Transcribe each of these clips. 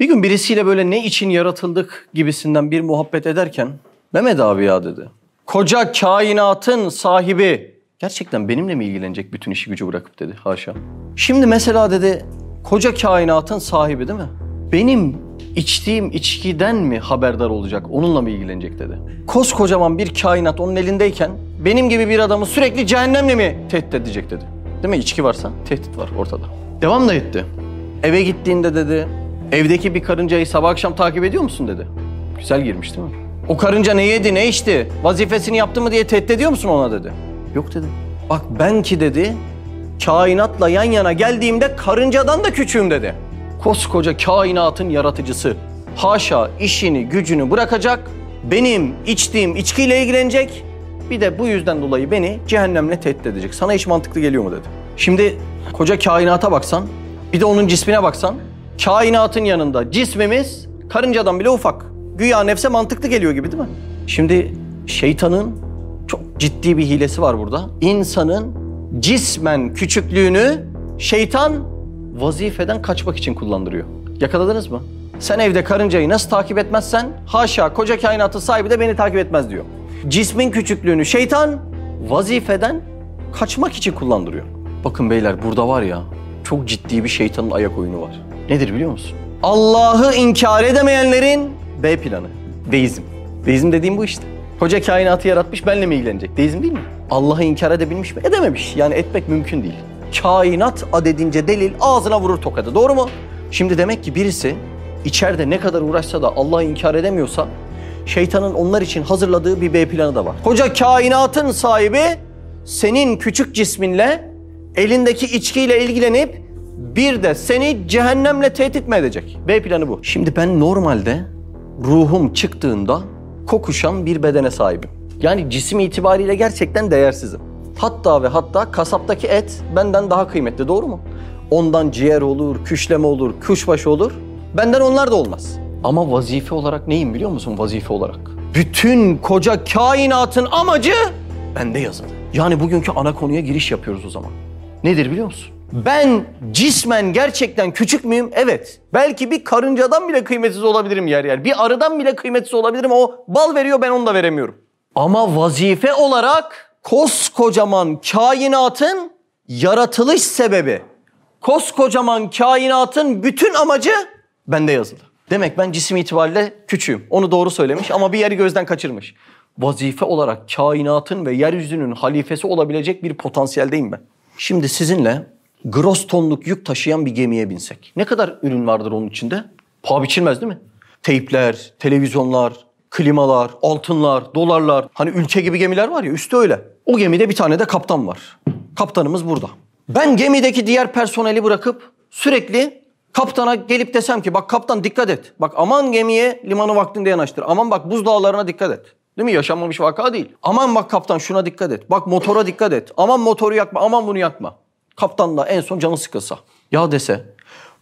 Bir gün birisiyle böyle ne için yaratıldık gibisinden bir muhabbet ederken Mehmet abi ya dedi. Koca kainatın sahibi gerçekten benimle mi ilgilenecek bütün işi gücü bırakıp dedi haşa. Şimdi mesela dedi koca kainatın sahibi değil mi? Benim içtiğim içkiden mi haberdar olacak onunla mı ilgilenecek dedi. Koskocaman bir kainat onun elindeyken benim gibi bir adamı sürekli cehennemle mi tehdit edecek dedi. Değil mi? İçki varsa tehdit var ortada. Devam da etti. Eve gittiğinde dedi, evdeki bir karıncayı sabah akşam takip ediyor musun dedi. Güzel girmiş değil mi? O karınca ne yedi, ne içti, vazifesini yaptı mı diye tehdit ediyor musun ona dedi. Yok dedi. Bak ben ki dedi, kainatla yan yana geldiğimde karıncadan da küçüğüm dedi. Koskoca kainatın yaratıcısı. Haşa işini gücünü bırakacak, benim içtiğim içkiyle ilgilenecek, bir de bu yüzden dolayı beni cehennemle tehdit edecek. Sana hiç mantıklı geliyor mu dedi. Şimdi koca kainata baksan, bir de onun cismine baksan, kainatın yanında cismimiz karıncadan bile ufak. Güya nefse mantıklı geliyor gibi değil mi? Şimdi şeytanın çok ciddi bir hilesi var burada. İnsanın cismen küçüklüğünü şeytan vazifeden kaçmak için kullandırıyor. Yakaladınız mı? Sen evde karıncayı nasıl takip etmezsen haşa koca kainatın sahibi de beni takip etmez diyor. Cismin küçüklüğünü şeytan vazifeden kaçmak için kullandırıyor. Bakın beyler burada var ya çok ciddi bir şeytanın ayak oyunu var. Nedir biliyor musun? Allah'ı inkar edemeyenlerin B planı. Deizm. Deizm dediğim bu işte. Koca kainatı yaratmış benle mi ilgilenecek? Deizm değil mi? Allah'ı inkar edebilmiş mi? Edememiş. Yani etmek mümkün değil. Kainat adedince delil ağzına vurur tokadı. Doğru mu? Şimdi demek ki birisi içeride ne kadar uğraşsa da Allah'ı inkar edemiyorsa şeytanın onlar için hazırladığı bir B planı da var. Koca kainatın sahibi senin küçük cisminle elindeki içkiyle ilgilenip bir de seni cehennemle tehdit mi edecek? B planı bu. Şimdi ben normalde ruhum çıktığında kokuşan bir bedene sahibim. Yani cisim itibariyle gerçekten değersizim. Hatta ve hatta kasaptaki et benden daha kıymetli doğru mu? Ondan ciğer olur, küşleme olur, kuşbaşı olur. Benden onlar da olmaz. Ama vazife olarak neyim biliyor musun vazife olarak? Bütün koca kainatın amacı bende yazılı. Yani bugünkü ana konuya giriş yapıyoruz o zaman. Nedir biliyor musun? Ben cismen gerçekten küçük müyüm? Evet. Belki bir karıncadan bile kıymetsiz olabilirim yer yer. Bir arıdan bile kıymetsiz olabilirim. O bal veriyor ben onu da veremiyorum. Ama vazife olarak koskocaman kainatın yaratılış sebebi, koskocaman kainatın bütün amacı bende yazılı. Demek ben cisim itibariyle küçüğüm. Onu doğru söylemiş ama bir yeri gözden kaçırmış. Vazife olarak kainatın ve yeryüzünün halifesi olabilecek bir potansiyeldeyim ben. Şimdi sizinle gross tonluk yük taşıyan bir gemiye binsek. Ne kadar ürün vardır onun içinde? Paha biçilmez değil mi? Teypler, televizyonlar, klimalar, altınlar, dolarlar. Hani ülke gibi gemiler var ya üstü öyle. O gemide bir tane de kaptan var. Kaptanımız burada. Ben gemideki diğer personeli bırakıp sürekli kaptana gelip desem ki bak kaptan dikkat et. Bak aman gemiye limanı vaktinde yanaştır. Aman bak buzdağlarına dikkat et. Değil mi? Yaşanmamış vaka değil. Aman bak kaptan şuna dikkat et. Bak motora dikkat et. Aman motoru yakma. Aman bunu yakma. Kaptan da en son canı sıkılsa. Ya dese.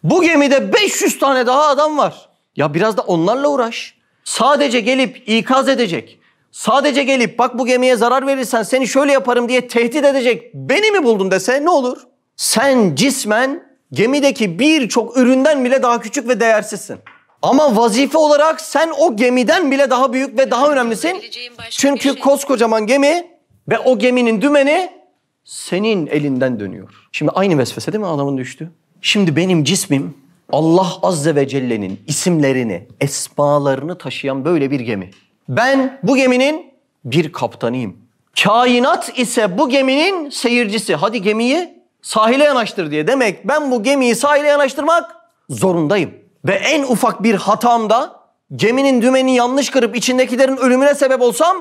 Bu gemide 500 tane daha adam var. Ya biraz da onlarla uğraş. Sadece gelip ikaz edecek. Sadece gelip bak bu gemiye zarar verirsen seni şöyle yaparım diye tehdit edecek. Beni mi buldun dese ne olur? Sen cismen gemideki birçok üründen bile daha küçük ve değersizsin. Ama vazife olarak sen o gemiden bile daha büyük ve daha önemlisin. Çünkü koskocaman gemi ve o geminin dümeni senin elinden dönüyor. Şimdi aynı vesvese değil mi adamın düştü? Şimdi benim cismim Allah Azze ve Celle'nin isimlerini, esmalarını taşıyan böyle bir gemi. Ben bu geminin bir kaptanıyım. Kainat ise bu geminin seyircisi. Hadi gemiyi sahile yanaştır diye. Demek ben bu gemiyi sahile yanaştırmak zorundayım. Ve en ufak bir hatamda geminin dümeni yanlış kırıp içindekilerin ölümüne sebep olsam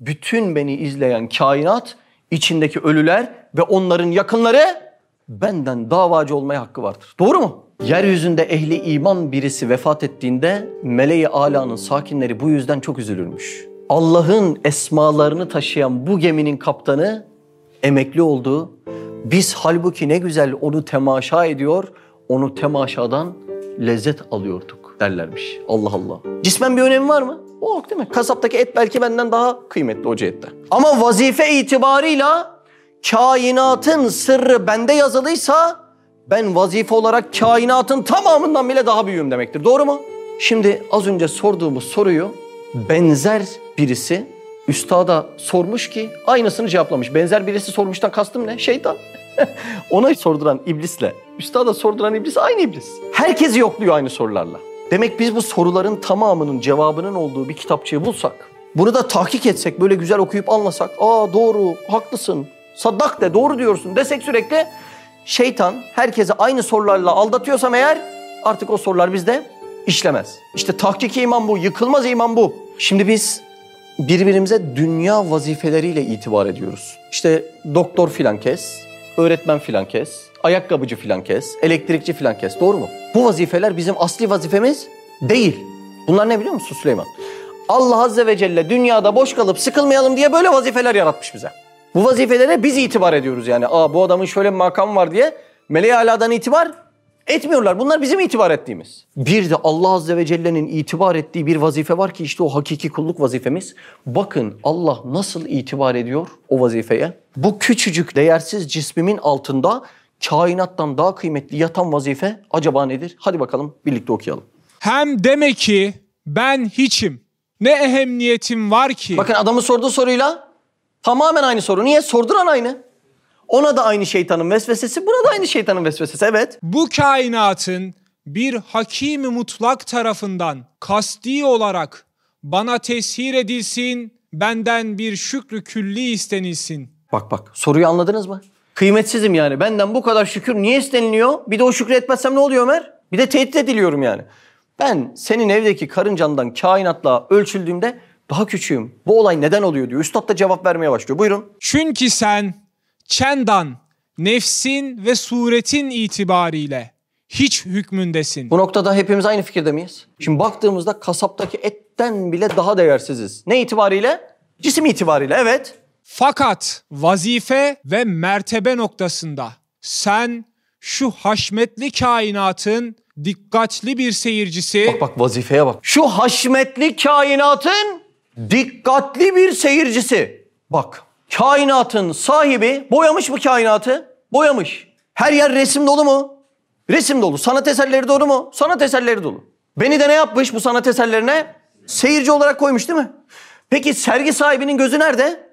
bütün beni izleyen kainat, içindeki ölüler ve onların yakınları benden davacı olmaya hakkı vardır. Doğru mu? Yeryüzünde ehli iman birisi vefat ettiğinde meleği alanın sakinleri bu yüzden çok üzülürmüş. Allah'ın esmalarını taşıyan bu geminin kaptanı emekli oldu. Biz halbuki ne güzel onu temaşa ediyor, onu temaşadan lezzet alıyorduk derlermiş. Allah Allah. Cismen bir önemi var mı? O yok değil mi? Kasaptaki et belki benden daha kıymetli o cihette. Ama vazife itibarıyla kainatın sırrı bende yazılıysa ben vazife olarak kainatın tamamından bile daha büyüğüm demektir. Doğru mu? Şimdi az önce sorduğumuz soruyu benzer birisi üstada sormuş ki aynısını cevaplamış. Benzer birisi sormuştan kastım ne? Şeytan. Ona sorduran iblisle, üstada sorduran iblis aynı iblis. Herkesi yokluyor aynı sorularla. Demek biz bu soruların tamamının cevabının olduğu bir kitapçığı bulsak, bunu da tahkik etsek, böyle güzel okuyup anlasak, aa doğru, haklısın, sadak de, doğru diyorsun desek sürekli, şeytan herkese aynı sorularla aldatıyorsam eğer artık o sorular bizde işlemez. İşte tahkiki iman bu, yıkılmaz iman bu. Şimdi biz birbirimize dünya vazifeleriyle itibar ediyoruz. İşte doktor filan kes, öğretmen filan kes, ayakkabıcı filan kes, elektrikçi filan kes. Doğru mu? Bu vazifeler bizim asli vazifemiz değil. Bunlar ne biliyor musun Süleyman? Allah Azze ve Celle dünyada boş kalıp sıkılmayalım diye böyle vazifeler yaratmış bize. Bu vazifelere biz itibar ediyoruz yani. Aa bu adamın şöyle bir makamı var diye meleği aladan itibar etmiyorlar. Bunlar bizim itibar ettiğimiz. Bir de Allah Azze ve Celle'nin itibar ettiği bir vazife var ki işte o hakiki kulluk vazifemiz. Bakın Allah nasıl itibar ediyor o vazifeye. Bu küçücük değersiz cismimin altında kainattan daha kıymetli yatan vazife acaba nedir? Hadi bakalım birlikte okuyalım. Hem deme ki ben hiçim. Ne ehemmiyetim var ki? Bakın adamın sorduğu soruyla tamamen aynı soru. Niye? Sorduran aynı. Ona da aynı şeytanın vesvesesi, buna da aynı şeytanın vesvesesi. Evet. Bu kainatın bir hakimi mutlak tarafından kasti olarak bana teshir edilsin, benden bir şükrü külli istenilsin. Bak bak soruyu anladınız mı? Kıymetsizim yani. Benden bu kadar şükür niye isteniliyor? Bir de o şükrü etmezsem ne oluyor Ömer? Bir de tehdit ediliyorum yani. Ben senin evdeki karıncandan kainatla ölçüldüğümde daha küçüğüm. Bu olay neden oluyor diyor. Üstad da cevap vermeye başlıyor. Buyurun. Çünkü sen çendan, nefsin ve suretin itibariyle hiç hükmündesin. Bu noktada hepimiz aynı fikirde miyiz? Şimdi baktığımızda kasaptaki etten bile daha değersiziz. Ne itibariyle? Cisim itibariyle evet. Fakat vazife ve mertebe noktasında sen şu haşmetli kainatın dikkatli bir seyircisi Bak bak vazifeye bak. Şu haşmetli kainatın dikkatli bir seyircisi. Bak kainatın sahibi boyamış mı kainatı? Boyamış. Her yer resim dolu mu? Resim dolu. Sanat eserleri dolu mu? Sanat eserleri dolu. Beni de ne yapmış bu sanat eserlerine? Seyirci olarak koymuş değil mi? Peki sergi sahibinin gözü nerede?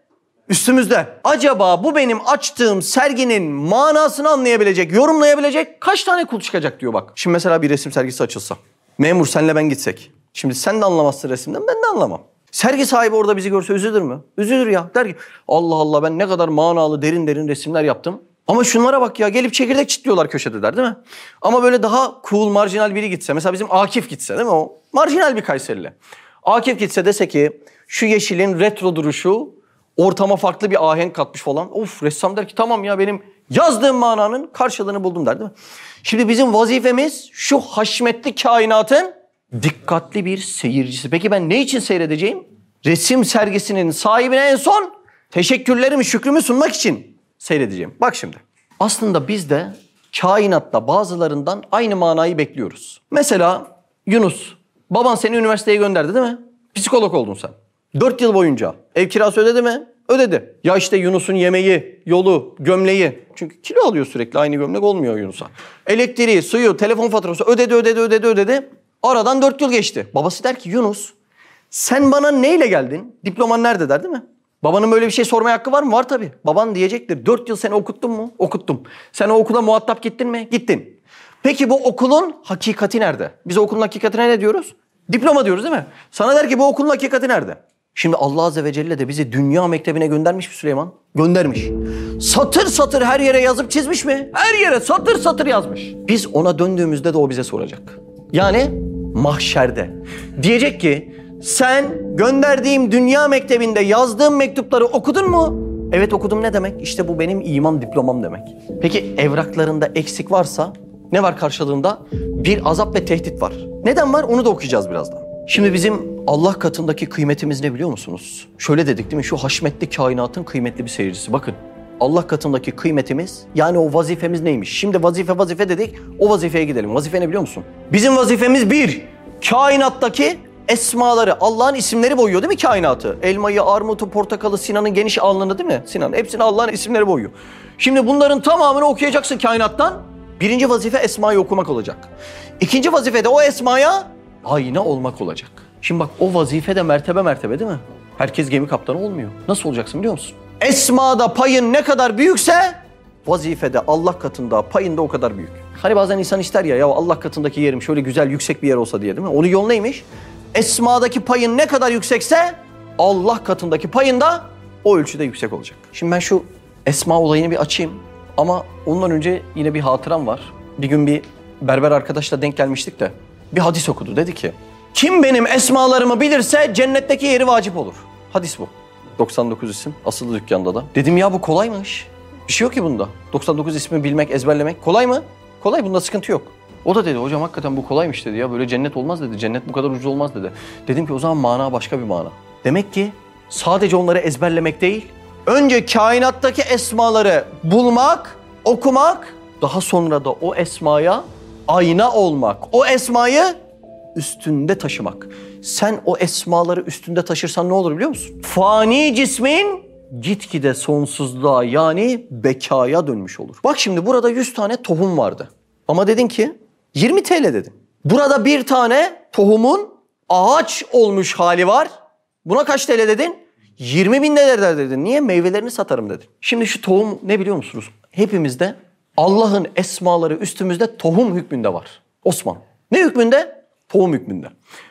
Üstümüzde. Acaba bu benim açtığım serginin manasını anlayabilecek, yorumlayabilecek kaç tane kul çıkacak diyor bak. Şimdi mesela bir resim sergisi açılsa. Memur senle ben gitsek. Şimdi sen de anlamazsın resimden ben de anlamam. Sergi sahibi orada bizi görse üzülür mü? Üzülür ya. Der ki Allah Allah ben ne kadar manalı derin derin resimler yaptım. Ama şunlara bak ya gelip çekirdek çitliyorlar köşede der değil mi? Ama böyle daha cool marjinal biri gitse. Mesela bizim Akif gitse değil mi o? Marjinal bir Kayserili. Akif gitse dese ki şu yeşilin retro duruşu ortama farklı bir ahenk katmış falan. Of ressam der ki tamam ya benim yazdığım mananın karşılığını buldum der değil mi? Şimdi bizim vazifemiz şu haşmetli kainatın dikkatli bir seyircisi. Peki ben ne için seyredeceğim? Resim sergisinin sahibine en son teşekkürlerimi, şükrümü sunmak için seyredeceğim. Bak şimdi. Aslında biz de kainatta bazılarından aynı manayı bekliyoruz. Mesela Yunus, baban seni üniversiteye gönderdi değil mi? Psikolog oldun sen. Dört yıl boyunca ev kirası ödedi mi? Ödedi. Ya işte Yunus'un yemeği, yolu, gömleği. Çünkü kilo alıyor sürekli aynı gömlek olmuyor Yunus'a. Elektriği, suyu, telefon faturası ödedi, ödedi, ödedi, ödedi. Aradan dört yıl geçti. Babası der ki Yunus sen bana neyle geldin? Diploman nerede der değil mi? Babanın böyle bir şey sormaya hakkı var mı? Var tabii. Baban diyecektir. Dört yıl seni okuttun mu? Okuttum. Sen o okula muhatap gittin mi? Gittin. Peki bu okulun hakikati nerede? Biz okulun hakikatine ne diyoruz? Diploma diyoruz değil mi? Sana der ki bu okulun hakikati nerede? Şimdi Allah Azze ve Celle de bizi dünya mektebine göndermiş mi Süleyman? Göndermiş. Satır satır her yere yazıp çizmiş mi? Her yere satır satır yazmış. Biz ona döndüğümüzde de o bize soracak. Yani mahşerde. Diyecek ki sen gönderdiğim dünya mektebinde yazdığım mektupları okudun mu? Evet okudum ne demek? İşte bu benim iman diplomam demek. Peki evraklarında eksik varsa ne var karşılığında? Bir azap ve tehdit var. Neden var? Onu da okuyacağız birazdan. Şimdi bizim Allah katındaki kıymetimiz ne biliyor musunuz? Şöyle dedik değil mi? Şu haşmetli kainatın kıymetli bir seyircisi. Bakın Allah katındaki kıymetimiz yani o vazifemiz neymiş? Şimdi vazife vazife dedik o vazifeye gidelim. Vazife ne biliyor musun? Bizim vazifemiz bir, kainattaki esmaları, Allah'ın isimleri boyuyor değil mi kainatı? Elmayı, armutu, portakalı, Sinan'ın geniş alnını değil mi? Sinan hepsini Allah'ın isimleri boyuyor. Şimdi bunların tamamını okuyacaksın kainattan. Birinci vazife esmayı okumak olacak. İkinci vazife de o esmaya ayna olmak olacak. Şimdi bak o vazife de mertebe mertebe değil mi? Herkes gemi kaptanı olmuyor. Nasıl olacaksın biliyor musun? Esmada payın ne kadar büyükse vazifede Allah katında payın da o kadar büyük. Hani bazen insan ister ya ya Allah katındaki yerim şöyle güzel yüksek bir yer olsa diye değil mi? Onun yol neymiş? Esmadaki payın ne kadar yüksekse Allah katındaki payın da o ölçüde yüksek olacak. Şimdi ben şu esma olayını bir açayım. Ama ondan önce yine bir hatıram var. Bir gün bir berber arkadaşla denk gelmiştik de bir hadis okudu. Dedi ki kim benim esmalarımı bilirse cennetteki yeri vacip olur. Hadis bu. 99 isim asılı dükkanda da. Dedim ya bu kolaymış. Bir şey yok ki bunda. 99 ismi bilmek, ezberlemek kolay mı? Kolay bunda sıkıntı yok. O da dedi hocam hakikaten bu kolaymış dedi ya böyle cennet olmaz dedi. Cennet bu kadar ucuz olmaz dedi. Dedim ki o zaman mana başka bir mana. Demek ki sadece onları ezberlemek değil, önce kainattaki esmaları bulmak, okumak, daha sonra da o esmaya ayna olmak. O esmayı üstünde taşımak. Sen o esmaları üstünde taşırsan ne olur biliyor musun? Fani cismin gitgide sonsuzluğa yani bekaya dönmüş olur. Bak şimdi burada 100 tane tohum vardı. Ama dedin ki 20 TL dedin. Burada bir tane tohumun ağaç olmuş hali var. Buna kaç TL dedin? 20 bin TL dedin. Niye? Meyvelerini satarım dedin. Şimdi şu tohum ne biliyor musunuz? Hepimizde Allah'ın esmaları üstümüzde tohum hükmünde var. Osman. Ne hükmünde? Tohum hükmünde.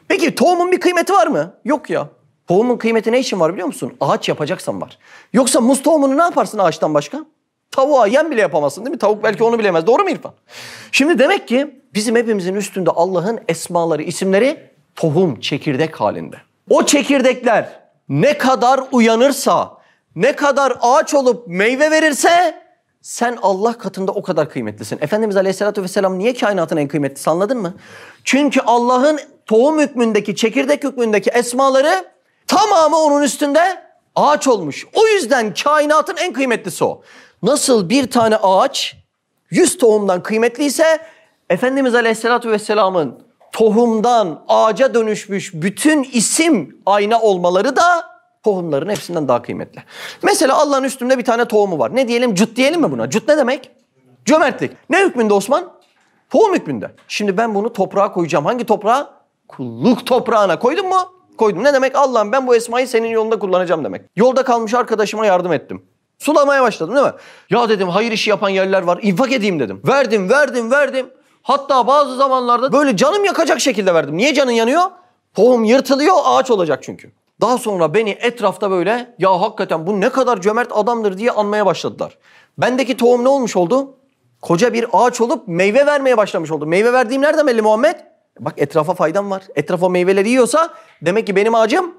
Peki tohumun bir kıymeti var mı? Yok ya. Tohumun kıymeti ne için var biliyor musun? Ağaç yapacaksan var. Yoksa muz tohumunu ne yaparsın ağaçtan başka? Tavuğa yem bile yapamazsın değil mi? Tavuk belki onu bilemez. Doğru mu İrfan? Şimdi demek ki bizim hepimizin üstünde Allah'ın esmaları, isimleri tohum, çekirdek halinde. O çekirdekler ne kadar uyanırsa, ne kadar ağaç olup meyve verirse sen Allah katında o kadar kıymetlisin. Efendimiz Aleyhisselatü Vesselam niye kainatın en kıymetlisi anladın mı? Çünkü Allah'ın tohum hükmündeki, çekirdek hükmündeki esmaları tamamı onun üstünde ağaç olmuş. O yüzden kainatın en kıymetlisi o. Nasıl bir tane ağaç 100 tohumdan kıymetliyse Efendimiz Aleyhisselatü Vesselam'ın tohumdan ağaca dönüşmüş bütün isim ayna olmaları da tohumların hepsinden daha kıymetli. Mesela Allah'ın üstünde bir tane tohumu var. Ne diyelim? Cut diyelim mi buna? Cut ne demek? Cömertlik. Ne hükmünde Osman? Tohum hükmünde. Şimdi ben bunu toprağa koyacağım. Hangi toprağa? Kulluk toprağına. Koydun mu? Koydum. Ne demek? Allah'ım ben bu esmayı senin yolunda kullanacağım demek. Yolda kalmış arkadaşıma yardım ettim. Sulamaya başladım değil mi? Ya dedim hayır işi yapan yerler var. infak edeyim dedim. Verdim, verdim, verdim. Hatta bazı zamanlarda böyle canım yakacak şekilde verdim. Niye canın yanıyor? Tohum yırtılıyor, ağaç olacak çünkü. Daha sonra beni etrafta böyle ya hakikaten bu ne kadar cömert adamdır diye anmaya başladılar. Bendeki tohum ne olmuş oldu? Koca bir ağaç olup meyve vermeye başlamış oldu. Meyve verdiğim nerede belli Muhammed? Bak etrafa faydam var. Etrafa meyveleri yiyorsa demek ki benim ağacım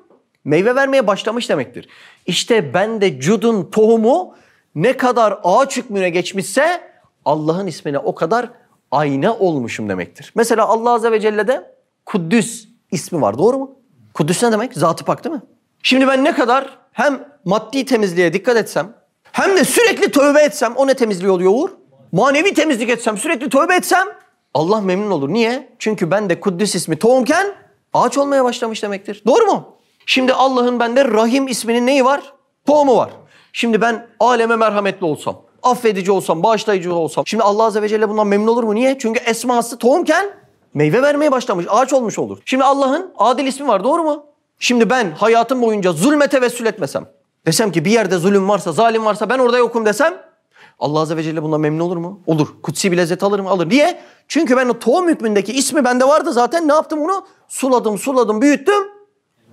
meyve vermeye başlamış demektir. İşte ben de cudun tohumu ne kadar ağaç hükmüne geçmişse Allah'ın ismine o kadar ayna olmuşum demektir. Mesela Allah Azze ve Celle'de Kuddüs ismi var doğru mu? Kuddüs ne demek? Zat-ı Pak değil mi? Şimdi ben ne kadar hem maddi temizliğe dikkat etsem hem de sürekli tövbe etsem o ne temizliği oluyor Uğur? Manevi temizlik etsem sürekli tövbe etsem Allah memnun olur. Niye? Çünkü ben de Kuddüs ismi tohumken ağaç olmaya başlamış demektir. Doğru mu? Şimdi Allah'ın bende Rahim isminin neyi var? Tohumu var. Şimdi ben aleme merhametli olsam, affedici olsam, bağışlayıcı olsam. Şimdi Allah Azze ve Celle bundan memnun olur mu? Niye? Çünkü esması tohumken meyve vermeye başlamış, ağaç olmuş olur. Şimdi Allah'ın adil ismi var doğru mu? Şimdi ben hayatım boyunca zulme tevessül etmesem, desem ki bir yerde zulüm varsa, zalim varsa ben orada yokum desem, Allah Azze ve Celle bundan memnun olur mu? Olur. Kutsi bir lezzet alır mı? Alır. Niye? Çünkü ben o tohum hükmündeki ismi bende vardı zaten. Ne yaptım onu? Suladım, suladım, büyüttüm.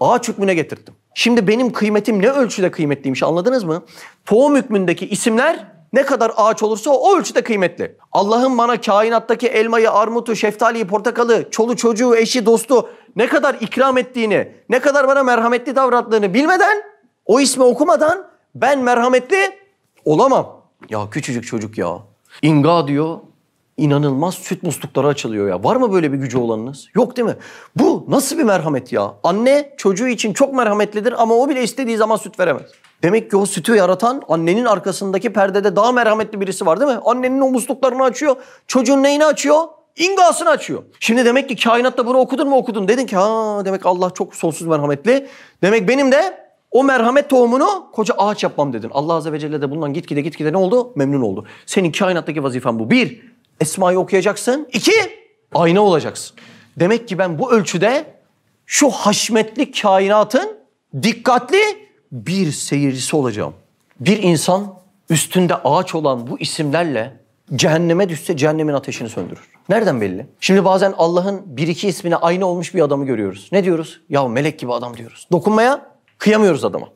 Ağaç hükmüne getirdim. Şimdi benim kıymetim ne ölçüde kıymetliymiş anladınız mı? Tohum hükmündeki isimler ne kadar ağaç olursa o ölçüde kıymetli. Allah'ın bana kainattaki elmayı, armutu, şeftaliyi, portakalı, çolu çocuğu, eşi, dostu ne kadar ikram ettiğini, ne kadar bana merhametli davrandığını bilmeden, o ismi okumadan ben merhametli olamam. Ya küçücük çocuk ya. İnga diyor, inanılmaz süt muslukları açılıyor ya. Var mı böyle bir gücü olanınız? Yok değil mi? Bu nasıl bir merhamet ya? Anne çocuğu için çok merhametlidir ama o bile istediği zaman süt veremez. Demek ki o sütü yaratan annenin arkasındaki perdede daha merhametli birisi var değil mi? Annenin o musluklarını açıyor. Çocuğun neyini açıyor? İngasını açıyor. Şimdi demek ki kainatta bunu okudun mu okudun. Dedin ki ha demek Allah çok sonsuz merhametli. Demek benim de o merhamet tohumunu koca ağaç yapmam dedin. Allah Azze ve Celle de bundan gitgide gitgide ne oldu? Memnun oldu. Senin kainattaki vazifen bu. Bir, Esma'yı okuyacaksın. İki, ayna olacaksın. Demek ki ben bu ölçüde şu haşmetli kainatın dikkatli bir seyircisi olacağım. Bir insan üstünde ağaç olan bu isimlerle cehenneme düşse cehennemin ateşini söndürür. Nereden belli? Şimdi bazen Allah'ın bir iki ismine aynı olmuş bir adamı görüyoruz. Ne diyoruz? Ya melek gibi adam diyoruz. Dokunmaya kıyamıyoruz adama.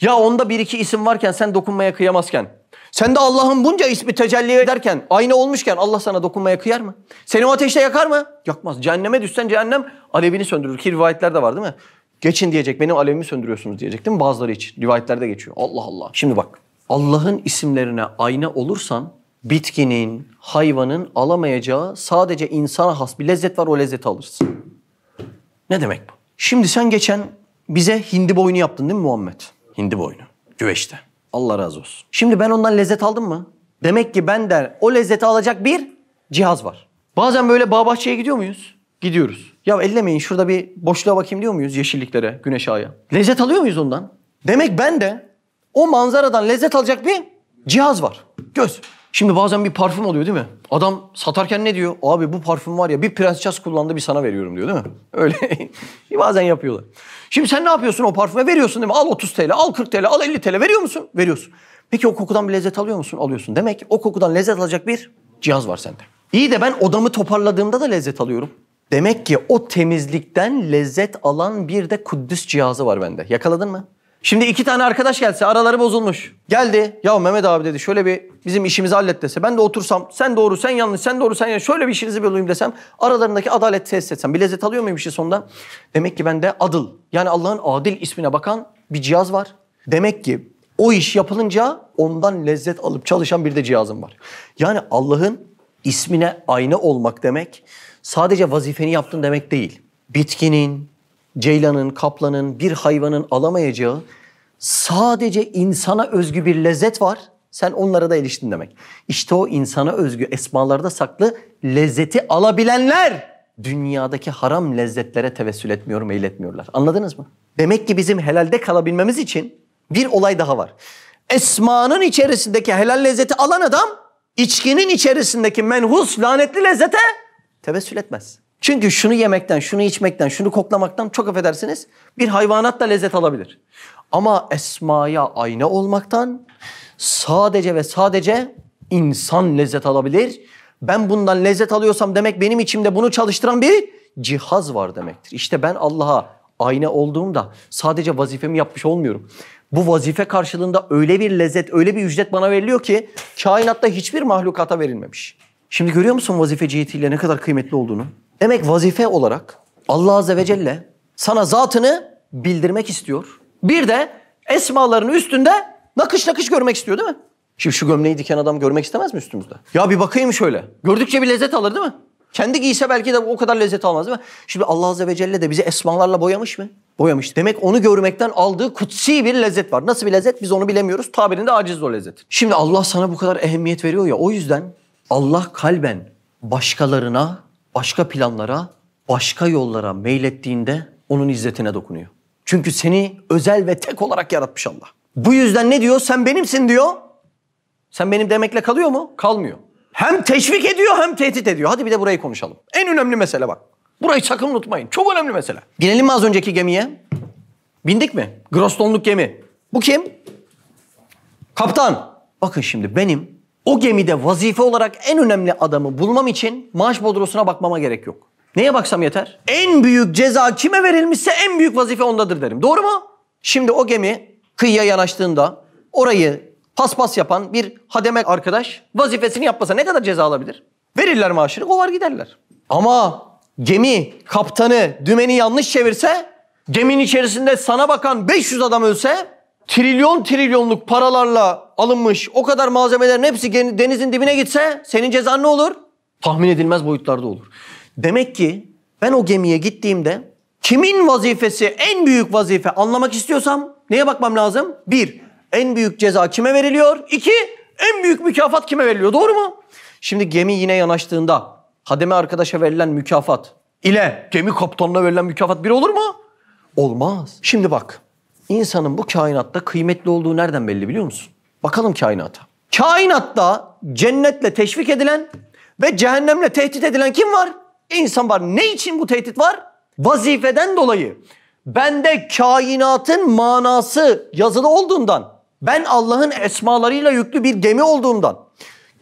Ya onda bir iki isim varken sen dokunmaya kıyamazken sen de Allah'ın bunca ismi tecelli ederken, aynı olmuşken Allah sana dokunmaya kıyar mı? Seni o ateşte yakar mı? Yakmaz. Cehenneme düşsen cehennem alevini söndürür. Ki rivayetlerde var değil mi? Geçin diyecek, benim alevimi söndürüyorsunuz diyecek değil mi? Bazıları için. Rivayetlerde geçiyor. Allah Allah. Şimdi bak, Allah'ın isimlerine ayna olursan, bitkinin, hayvanın alamayacağı sadece insana has bir lezzet var, o lezzeti alırsın. Ne demek bu? Şimdi sen geçen bize hindi boynu yaptın değil mi Muhammed? Hindi boynu. Güveçte. Allah razı olsun. Şimdi ben ondan lezzet aldım mı? Demek ki benden o lezzeti alacak bir cihaz var. Bazen böyle bağ bahçeye gidiyor muyuz? Gidiyoruz. Ya ellemeyin şurada bir boşluğa bakayım diyor muyuz yeşilliklere, güneş ağaya? Lezzet alıyor muyuz ondan? Demek ben de o manzaradan lezzet alacak bir cihaz var. Göz. Şimdi bazen bir parfüm oluyor değil mi? Adam satarken ne diyor? Abi bu parfüm var ya bir Prens Charles kullandı bir sana veriyorum diyor değil mi? Öyle bazen yapıyorlar. Şimdi sen ne yapıyorsun o parfüme? Veriyorsun değil mi? Al 30 TL, al 40 TL, al 50 TL veriyor musun? Veriyorsun. Peki o kokudan bir lezzet alıyor musun? Alıyorsun. Demek o kokudan lezzet alacak bir cihaz var sende. İyi de ben odamı toparladığımda da lezzet alıyorum. Demek ki o temizlikten lezzet alan bir de Kuddüs cihazı var bende. Yakaladın mı? Şimdi iki tane arkadaş gelse araları bozulmuş. Geldi. Ya Mehmet abi dedi şöyle bir bizim işimizi hallet dese. Ben de otursam sen doğru sen yanlış sen doğru sen yanlış şöyle bir işinizi böleyim desem. Aralarındaki adalet tesis etsem. Bir lezzet alıyor muyum işin sonunda? Demek ki bende adıl yani Allah'ın adil ismine bakan bir cihaz var. Demek ki o iş yapılınca ondan lezzet alıp çalışan bir de cihazım var. Yani Allah'ın ismine ayna olmak demek sadece vazifeni yaptın demek değil. Bitkinin, ceylanın, kaplanın, bir hayvanın alamayacağı sadece insana özgü bir lezzet var. Sen onlara da eriştin demek. İşte o insana özgü esmalarda saklı lezzeti alabilenler dünyadaki haram lezzetlere tevessül etmiyor, meyletmiyorlar. Anladınız mı? Demek ki bizim helalde kalabilmemiz için bir olay daha var. Esmanın içerisindeki helal lezzeti alan adam içkinin içerisindeki menhus lanetli lezzete tevessül etmez. Çünkü şunu yemekten, şunu içmekten, şunu koklamaktan çok affedersiniz bir hayvanat da lezzet alabilir. Ama esmaya ayna olmaktan sadece ve sadece insan lezzet alabilir. Ben bundan lezzet alıyorsam demek benim içimde bunu çalıştıran bir cihaz var demektir. İşte ben Allah'a ayna olduğumda sadece vazifemi yapmış olmuyorum. Bu vazife karşılığında öyle bir lezzet, öyle bir ücret bana veriliyor ki kainatta hiçbir mahlukata verilmemiş. Şimdi görüyor musun vazife cihetiyle ne kadar kıymetli olduğunu? Demek vazife olarak Allah Azze ve Celle sana zatını bildirmek istiyor. Bir de esmaların üstünde nakış nakış görmek istiyor değil mi? Şimdi şu gömleği diken adam görmek istemez mi üstümüzde? Ya bir bakayım şöyle. Gördükçe bir lezzet alır değil mi? Kendi giyse belki de o kadar lezzet almaz değil mi? Şimdi Allah Azze ve Celle de bizi esmalarla boyamış mı? Boyamış. Demek onu görmekten aldığı kutsi bir lezzet var. Nasıl bir lezzet biz onu bilemiyoruz. Tabirinde aciz o lezzet. Şimdi Allah sana bu kadar ehemmiyet veriyor ya o yüzden Allah kalben başkalarına, başka planlara, başka yollara meylettiğinde onun izzetine dokunuyor. Çünkü seni özel ve tek olarak yaratmış Allah. Bu yüzden ne diyor? Sen benimsin diyor. Sen benim demekle kalıyor mu? Kalmıyor. Hem teşvik ediyor hem tehdit ediyor. Hadi bir de burayı konuşalım. En önemli mesele bak. Burayı sakın unutmayın. Çok önemli mesele. Binelim mi az önceki gemiye? Bindik mi? Grostonluk gemi. Bu kim? Kaptan. Bakın şimdi benim o gemide vazife olarak en önemli adamı bulmam için maaş bodrosuna bakmama gerek yok. Neye baksam yeter? En büyük ceza kime verilmişse en büyük vazife ondadır derim. Doğru mu? Şimdi o gemi kıyıya yanaştığında orayı paspas yapan bir hademe arkadaş vazifesini yapmasa ne kadar ceza alabilir? Verirler maaşını kovar giderler. Ama gemi kaptanı dümeni yanlış çevirse geminin içerisinde sana bakan 500 adam ölse trilyon trilyonluk paralarla alınmış o kadar malzemelerin hepsi denizin dibine gitse senin cezan ne olur? Tahmin edilmez boyutlarda olur. Demek ki ben o gemiye gittiğimde kimin vazifesi en büyük vazife anlamak istiyorsam neye bakmam lazım? Bir, en büyük ceza kime veriliyor? İki, en büyük mükafat kime veriliyor? Doğru mu? Şimdi gemi yine yanaştığında hademe arkadaşa verilen mükafat ile gemi kaptanına verilen mükafat bir olur mu? Olmaz. Şimdi bak insanın bu kainatta kıymetli olduğu nereden belli biliyor musun? Bakalım kainata. Kainatta cennetle teşvik edilen Ve cehennemle tehdit edilen kim var? İnsan var. Ne için bu tehdit var? Vazifeden dolayı. Bende kainatın manası yazılı olduğundan, ben Allah'ın esmalarıyla yüklü bir gemi olduğumdan,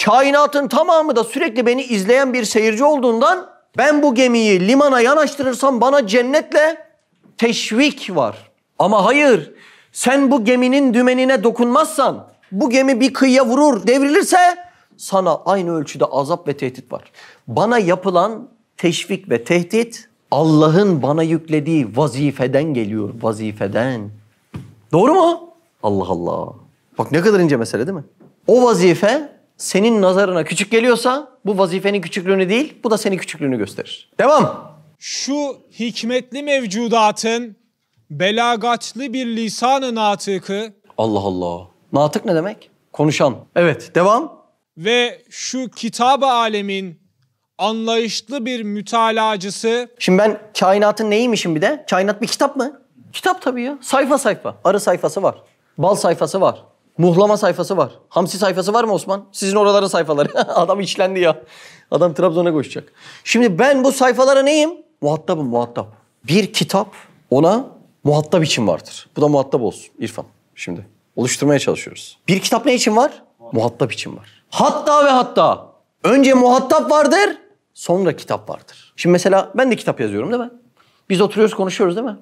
kainatın tamamı da sürekli beni izleyen bir seyirci olduğundan ben bu gemiyi limana yanaştırırsam bana cennetle teşvik var. Ama hayır sen bu geminin dümenine dokunmazsan bu gemi bir kıyıya vurur devrilirse sana aynı ölçüde azap ve tehdit var. Bana yapılan teşvik ve tehdit Allah'ın bana yüklediği vazifeden geliyor. Vazifeden. Doğru mu? Allah Allah. Bak ne kadar ince mesele değil mi? O vazife senin nazarına küçük geliyorsa bu vazifenin küçüklüğünü değil bu da senin küçüklüğünü gösterir. Devam. Şu hikmetli mevcudatın belagatlı bir lisan-ı natıkı Allah Allah. Natık ne demek? Konuşan. Evet devam. ve şu kitab-ı alemin anlayışlı bir mütalacısı Şimdi ben kainatın neymişim bir de? Kainat bir kitap mı? Kitap tabii ya. Sayfa sayfa. Arı sayfası var. Bal sayfası var. Muhlama sayfası var. Hamsi sayfası var mı Osman? Sizin oraların sayfaları. Adam içlendi ya. Adam Trabzon'a koşacak. Şimdi ben bu sayfalara neyim? Muhatabım muhatap. Bir kitap ona muhatap için vardır. Bu da muhatap olsun İrfan. Şimdi oluşturmaya çalışıyoruz. Bir kitap ne için var? Muhatap için var. Hatta ve hatta önce muhatap vardır sonra kitap vardır. Şimdi mesela ben de kitap yazıyorum değil mi? Biz oturuyoruz konuşuyoruz değil mi?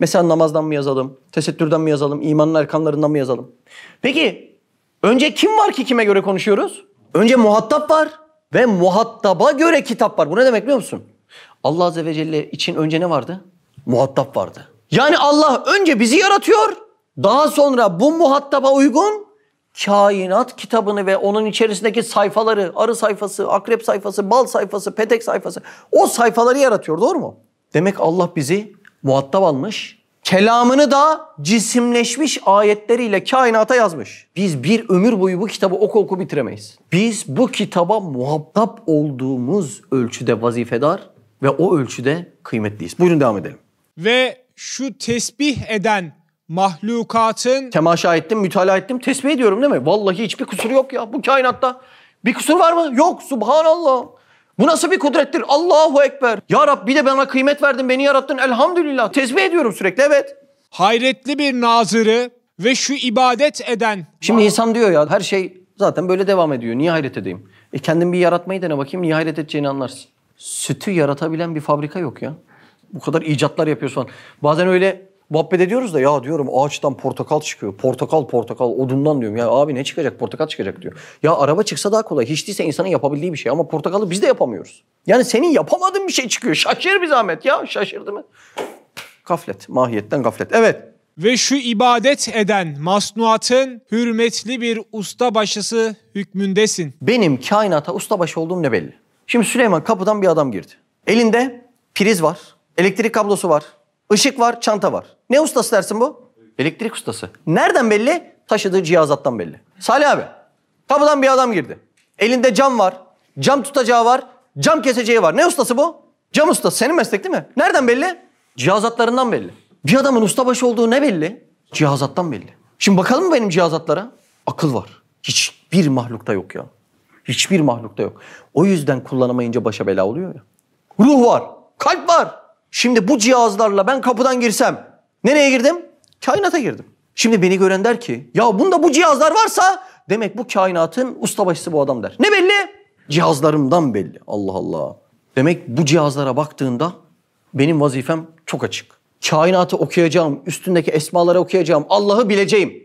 Mesela namazdan mı yazalım, tesettürden mi yazalım, imanın erkanlarından mı yazalım? Peki önce kim var ki kime göre konuşuyoruz? Önce muhatap var ve muhataba göre kitap var. Bu ne demek biliyor musun? Allah Azze ve Celle için önce ne vardı? Muhatap vardı. Yani Allah önce bizi yaratıyor. Daha sonra bu muhataba uygun kainat kitabını ve onun içerisindeki sayfaları, arı sayfası, akrep sayfası, bal sayfası, petek sayfası o sayfaları yaratıyor doğru mu? Demek Allah bizi muhatap almış. Kelamını da cisimleşmiş ayetleriyle kainata yazmış. Biz bir ömür boyu bu kitabı oku oku bitiremeyiz. Biz bu kitaba muhatap olduğumuz ölçüde vazifedar ve o ölçüde kıymetliyiz. Buyurun devam edelim. ve şu tesbih eden mahlukatın Temaşa ettim, mütalaa ettim, tesbih ediyorum değil mi? Vallahi hiçbir kusur yok ya bu kainatta. Bir kusur var mı? Yok. Subhanallah. Bu nasıl bir kudrettir? Allahu Ekber. Ya Rab bir de bana kıymet verdin, beni yarattın. Elhamdülillah. Tesbih ediyorum sürekli, evet. hayretli bir nazırı ve şu ibadet eden Şimdi insan diyor ya her şey zaten böyle devam ediyor. Niye hayret edeyim? E kendin bir yaratmayı dene bakayım. Niye hayret edeceğini anlarsın. Sütü yaratabilen bir fabrika yok ya. Bu kadar icatlar yapıyorsun falan. Bazen öyle muhabbet ediyoruz da ya diyorum ağaçtan portakal çıkıyor. Portakal portakal odundan diyorum. Ya abi ne çıkacak? Portakal çıkacak diyor. Ya araba çıksa daha kolay. Hiç değilse insanın yapabildiği bir şey. Ama portakalı biz de yapamıyoruz. Yani senin yapamadığın bir şey çıkıyor. Şaşır bir zahmet ya. Şaşırdı mı? Gaflet. Mahiyetten gaflet. Evet. ve şu ibadet eden masnuatın hürmetli bir ustabaşısı hükmündesin. Benim kainata ustabaşı olduğum ne belli. Şimdi Süleyman kapıdan bir adam girdi. Elinde priz var, elektrik kablosu var, ışık var, çanta var. Ne ustası dersin bu? Elektrik ustası. Nereden belli? Taşıdığı cihazattan belli. Salih abi, kapıdan bir adam girdi. Elinde cam var, cam tutacağı var, cam keseceği var. Ne ustası bu? Cam ustası. Senin meslek değil mi? Nereden belli? Cihazatlarından belli. Bir adamın ustabaşı olduğu ne belli? Cihazattan belli. Şimdi bakalım mı benim cihazatlara? Akıl var. Hiçbir mahlukta yok ya. Hiçbir mahlukta yok. O yüzden kullanamayınca başa bela oluyor ya. Ruh var, kalp var. Şimdi bu cihazlarla ben kapıdan girsem nereye girdim? Kainata girdim. Şimdi beni gören der ki ya bunda bu cihazlar varsa demek bu kainatın ustabaşısı bu adam der. Ne belli? Cihazlarımdan belli. Allah Allah. Demek bu cihazlara baktığında benim vazifem çok açık. Kainatı okuyacağım, üstündeki esmaları okuyacağım, Allah'ı bileceğim.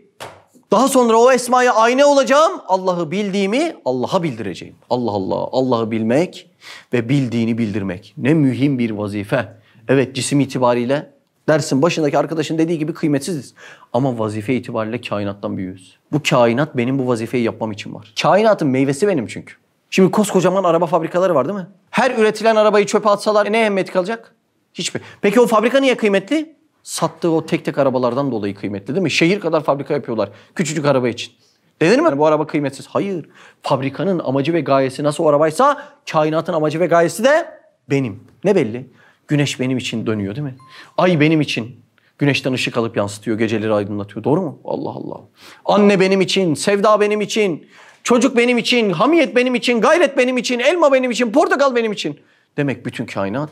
Daha sonra o esmaya ayna olacağım. Allah'ı bildiğimi Allah'a bildireceğim. Allah Allah. Allah'ı bilmek ve bildiğini bildirmek. Ne mühim bir vazife. Evet cisim itibariyle dersin başındaki arkadaşın dediği gibi kıymetsiziz. Ama vazife itibariyle kainattan büyüğüz. Bu kainat benim bu vazifeyi yapmam için var. Kainatın meyvesi benim çünkü. Şimdi koskocaman araba fabrikaları var değil mi? Her üretilen arabayı çöpe atsalar ne ehemmiyeti kalacak? Hiçbir. Peki o fabrika niye kıymetli? Sattığı o tek tek arabalardan dolayı kıymetli değil mi? Şehir kadar fabrika yapıyorlar küçücük araba için. Denir mi bu araba kıymetsiz? Hayır. Fabrikanın amacı ve gayesi nasıl o arabaysa kainatın amacı ve gayesi de benim. Ne belli? Güneş benim için dönüyor değil mi? Ay benim için. Güneşten ışık alıp yansıtıyor, geceleri aydınlatıyor. Doğru mu? Allah Allah. Anne benim için, sevda benim için. Çocuk benim için, hamiyet benim için, gayret benim için, elma benim için, portakal benim için. Demek bütün kainat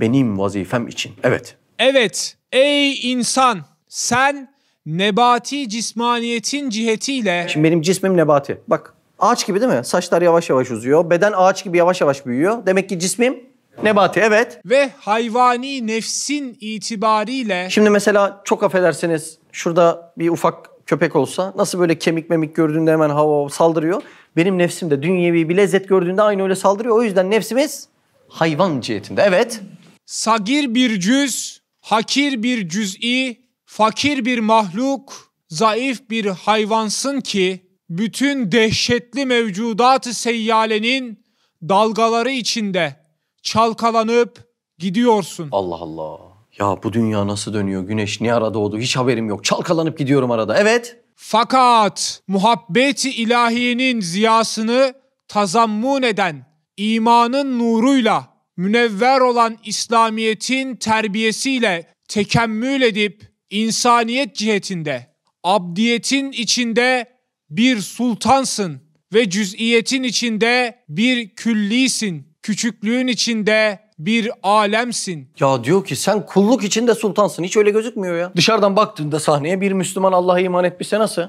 benim vazifem için. Evet. Evet, ey insan, sen nebati cismaniyetin cihetiyle Şimdi benim cismim nebati. Bak ağaç gibi değil mi? Saçlar yavaş yavaş uzuyor. Beden ağaç gibi yavaş yavaş büyüyor. Demek ki cismim nebati. Evet. ve hayvani nefsin itibariyle Şimdi mesela çok affedersiniz şurada bir ufak köpek olsa nasıl böyle kemik memik gördüğünde hemen hava saldırıyor. Benim nefsim de dünyevi bir lezzet gördüğünde aynı öyle saldırıyor. O yüzden nefsimiz hayvan cihetinde. Evet. sagir bir cüz, hakir bir cüz'i, fakir bir mahluk, zayıf bir hayvansın ki bütün dehşetli mevcudat-ı seyyalenin dalgaları içinde çalkalanıp gidiyorsun. Allah Allah. Ya bu dünya nasıl dönüyor? Güneş niye arada doğdu? Hiç haberim yok. Çalkalanıp gidiyorum arada. Evet. Fakat muhabbeti ilahiyenin ziyasını tazammun eden imanın nuruyla münevver olan İslamiyet'in terbiyesiyle tekemmül edip insaniyet cihetinde abdiyetin içinde bir sultansın ve cüz'iyetin içinde bir küllisin. Küçüklüğün içinde bir alemsin. Ya diyor ki sen kulluk içinde sultansın. Hiç öyle gözükmüyor ya. Dışarıdan baktığında sahneye bir Müslüman Allah'a iman etmişse nasıl?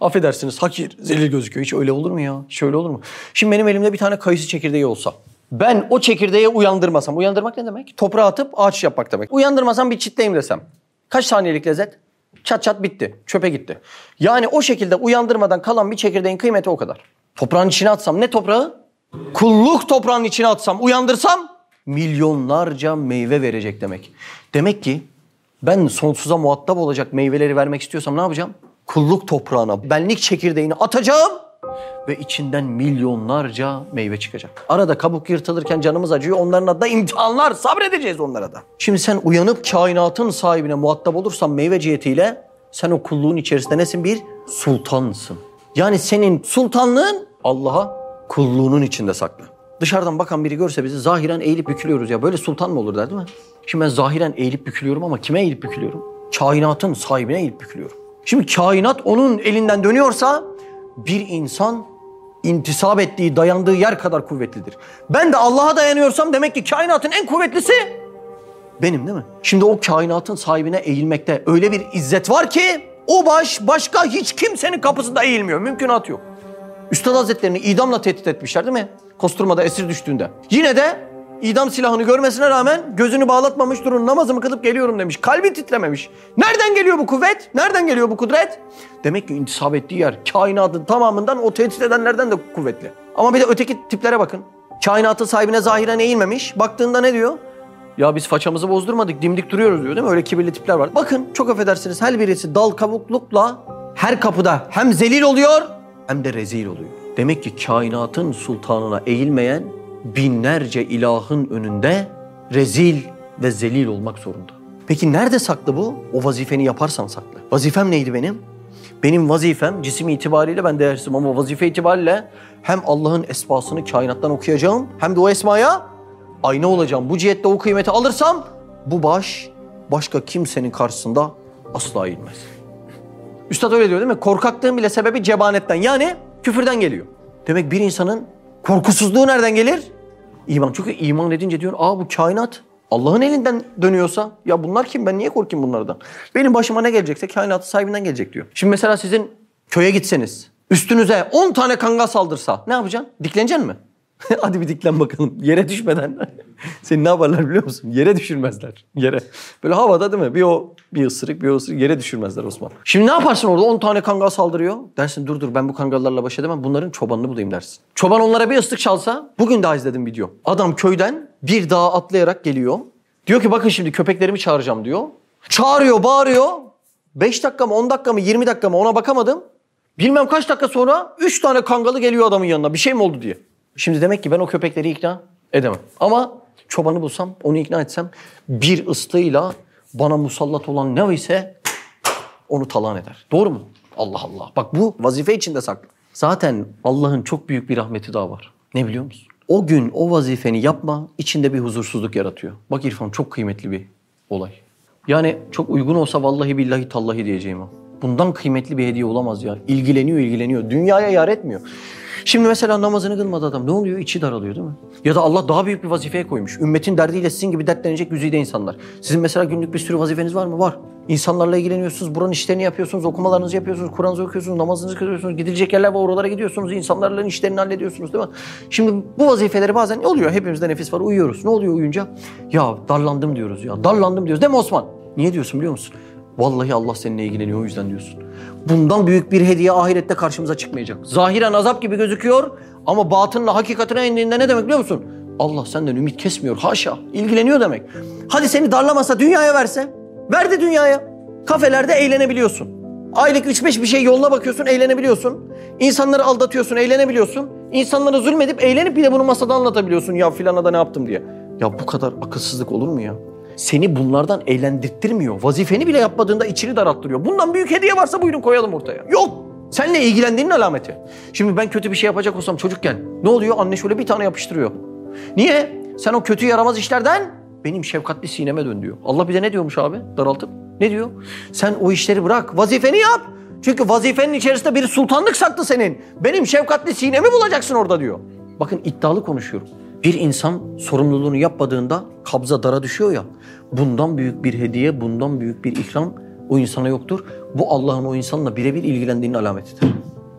Affedersiniz hakir, zelil gözüküyor. Hiç öyle olur mu ya? Hiç öyle olur mu? Şimdi benim elimde bir tane kayısı çekirdeği olsa. Ben o çekirdeği uyandırmasam. Uyandırmak ne demek? Toprağa atıp ağaç yapmak demek. Uyandırmasam bir çitleyim desem. Kaç saniyelik lezzet? Çat çat bitti. Çöpe gitti. Yani o şekilde uyandırmadan kalan bir çekirdeğin kıymeti o kadar. Toprağın içine atsam ne toprağı? Kulluk toprağın içine atsam, uyandırsam milyonlarca meyve verecek demek. Demek ki ben sonsuza muhatap olacak meyveleri vermek istiyorsam ne yapacağım? Kulluk toprağına benlik çekirdeğini atacağım ve içinden milyonlarca meyve çıkacak. Arada kabuk yırtılırken canımız acıyor. Onların adına imtihanlar sabredeceğiz onlara da. Şimdi sen uyanıp kainatın sahibine muhatap olursan meyve cihetiyle sen o kulluğun içerisinde nesin? Bir sultansın. Yani senin sultanlığın Allah'a kulluğunun içinde saklı. Dışarıdan bakan biri görse bizi zahiren eğilip bükülüyoruz ya. Böyle sultan mı olur der değil mi? Şimdi ben zahiren eğilip bükülüyorum ama kime eğilip bükülüyorum? Kainatın sahibine eğilip bükülüyorum. Şimdi kainat onun elinden dönüyorsa bir insan intisap ettiği, dayandığı yer kadar kuvvetlidir. Ben de Allah'a dayanıyorsam demek ki kainatın en kuvvetlisi benim değil mi? Şimdi o kainatın sahibine eğilmekte öyle bir izzet var ki o baş başka hiç kimsenin kapısında eğilmiyor. Mümkünat yok. Üstad Hazretlerini idamla tehdit etmişler değil mi? Kosturmada esir düştüğünde. Yine de idam silahını görmesine rağmen gözünü bağlatmamış durun namazımı kılıp geliyorum demiş. Kalbi titrememiş. Nereden geliyor bu kuvvet? Nereden geliyor bu kudret? Demek ki intisap ettiği yer kainatın tamamından o tehdit edenlerden de kuvvetli. Ama bir de öteki tiplere bakın. Kainatın sahibine zahiren eğilmemiş. Baktığında ne diyor? Ya biz façamızı bozdurmadık, dimdik duruyoruz diyor değil mi? Öyle kibirli tipler var. Bakın çok affedersiniz her birisi dal kavuklukla her kapıda hem zelil oluyor hem de rezil oluyor. Demek ki kainatın sultanına eğilmeyen binlerce ilahın önünde rezil ve zelil olmak zorunda. Peki nerede saklı bu? O vazifeni yaparsan saklı. Vazifem neydi benim? Benim vazifem cisim itibariyle ben değersizim ama vazife itibariyle hem Allah'ın esmasını kainattan okuyacağım hem de o esmaya ayna olacağım. Bu cihette o kıymeti alırsam bu baş başka kimsenin karşısında asla eğilmez. Üstad öyle diyor değil mi? Korkaklığın bile sebebi cebanetten yani küfürden geliyor. Demek bir insanın korkusuzluğu nereden gelir? İman. Çünkü iman edince diyor aa bu kainat Allah'ın elinden dönüyorsa ya bunlar kim ben niye korkayım bunlardan? Benim başıma ne gelecekse kainatı sahibinden gelecek diyor. Şimdi mesela sizin köye gitseniz üstünüze 10 tane kangal saldırsa ne yapacaksın? Dikleneceksin mi? Hadi bir diklen bakalım yere düşmeden. Seni ne yaparlar biliyor musun? Yere düşürmezler. Yere. Böyle havada değil mi? Bir o bir ısırık bir ısırık yere düşürmezler Osman. Şimdi ne yaparsın orada? 10 tane kangal saldırıyor. Dersin dur dur ben bu kangallarla baş edemem. Bunların çobanını bulayım dersin. Çoban onlara bir ıslık çalsa bugün daha izledim video. Adam köyden bir dağa atlayarak geliyor. Diyor ki bakın şimdi köpeklerimi çağıracağım diyor. Çağırıyor bağırıyor. 5 dakika mı 10 dakika mı 20 dakika mı ona bakamadım. Bilmem kaç dakika sonra 3 tane kangalı geliyor adamın yanına. Bir şey mi oldu diye. Şimdi demek ki ben o köpekleri ikna edemem. Ama çobanı bulsam, onu ikna etsem bir ıslığıyla bana musallat olan ne ise onu talan eder. Doğru mu? Allah Allah. Bak bu vazife içinde saklı. Zaten Allah'ın çok büyük bir rahmeti daha var. Ne biliyor musun? O gün o vazifeni yapma içinde bir huzursuzluk yaratıyor. Bak İrfan çok kıymetli bir olay. Yani çok uygun olsa vallahi billahi tallahi diyeceğim o. Bundan kıymetli bir hediye olamaz ya. İlgileniyor, ilgileniyor. Dünyaya yar etmiyor. Şimdi mesela namazını kılmadı adam. Ne oluyor? İçi daralıyor değil mi? Ya da Allah daha büyük bir vazifeye koymuş. Ümmetin derdiyle sizin gibi dertlenecek yüzeyde insanlar. Sizin mesela günlük bir sürü vazifeniz var mı? Var. İnsanlarla ilgileniyorsunuz, buranın işlerini yapıyorsunuz, okumalarınızı yapıyorsunuz, Kur'an'ınızı okuyorsunuz, namazınızı kılıyorsunuz, gidilecek yerler var oralara gidiyorsunuz, insanlarla işlerini hallediyorsunuz değil mi? Şimdi bu vazifeleri bazen ne oluyor? Hepimizde nefis var, uyuyoruz. Ne oluyor uyuyunca? Ya darlandım diyoruz ya, darlandım diyoruz değil mi Osman? Niye diyorsun biliyor musun? Vallahi Allah seninle ilgileniyor o yüzden diyorsun. Bundan büyük bir hediye ahirette karşımıza çıkmayacak. Zahiren azap gibi gözüküyor ama batınla hakikatine indiğinde ne demek biliyor musun? Allah senden ümit kesmiyor. Haşa. ilgileniyor demek. Hadi seni darlamasa dünyaya verse. Verdi dünyaya. Kafelerde eğlenebiliyorsun. Aylık 3-5 bir şey yoluna bakıyorsun, eğlenebiliyorsun. İnsanları aldatıyorsun, eğlenebiliyorsun. İnsanlara zulmedip eğlenip bir de bunu masada anlatabiliyorsun. Ya filana da ne yaptım diye. Ya bu kadar akılsızlık olur mu ya? Seni bunlardan eğlendirtmiyor. Vazifeni bile yapmadığında içini daralttırıyor. Bundan büyük hediye varsa buyurun koyalım ortaya. Yok. Seninle ilgilendiğinin alameti. Şimdi ben kötü bir şey yapacak olsam çocukken ne oluyor? Anne şöyle bir tane yapıştırıyor. Niye? Sen o kötü yaramaz işlerden benim şefkatli sineme dön diyor. Allah bize ne diyormuş abi daraltıp? Ne diyor? Sen o işleri bırak, vazifeni yap. Çünkü vazifenin içerisinde bir sultanlık saklı senin. Benim şefkatli sinemi bulacaksın orada diyor. Bakın iddialı konuşuyorum. Bir insan sorumluluğunu yapmadığında kabza dara düşüyor ya. Bundan büyük bir hediye, bundan büyük bir ikram o insana yoktur. Bu Allah'ın o insanla birebir ilgilendiğinin alametidir.